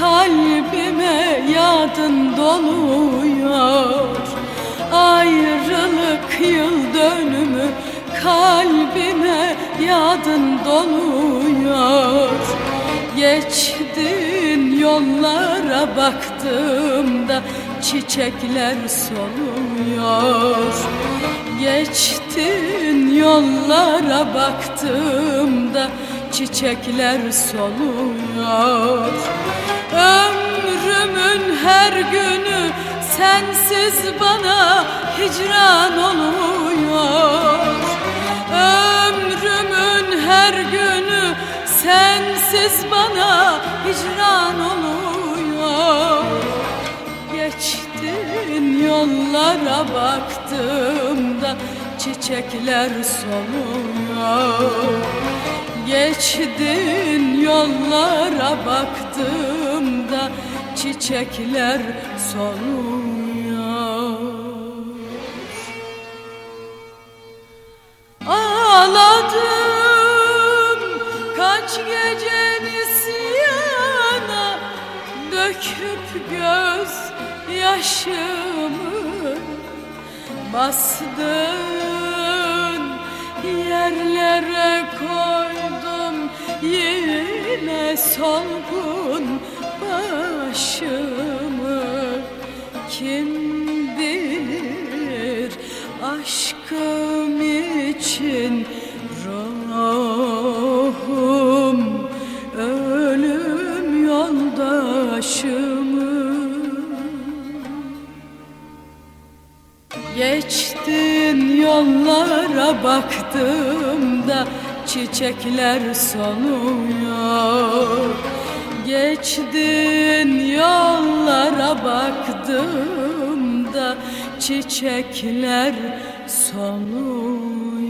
kalbime yadın doluyor. Ayrılık yıl dönümü kalbime yadın doluyor. Geçtin yollara baktığımda çiçekler soluyor. Geçtin yollara baktığımda çiçekler soluyor her günü sensiz bana hicran oluyor. Ömrümün her günü sensiz bana hicran oluyor. Geçtin yollara baktığımda çiçekler soluyor. Geçtin yollara baktığımda çiçekler soluyor Ağladım kaç gece nisyana Döküp göz yaşımı Bastın yerlere koydum Yine solgun başımı Kim bilir aşkım için ruhum ölüm yoldaşımı. Geçtin yollara baktığımda çiçekler soluyor Geçtin yollara baktığımda çiçekler soluyor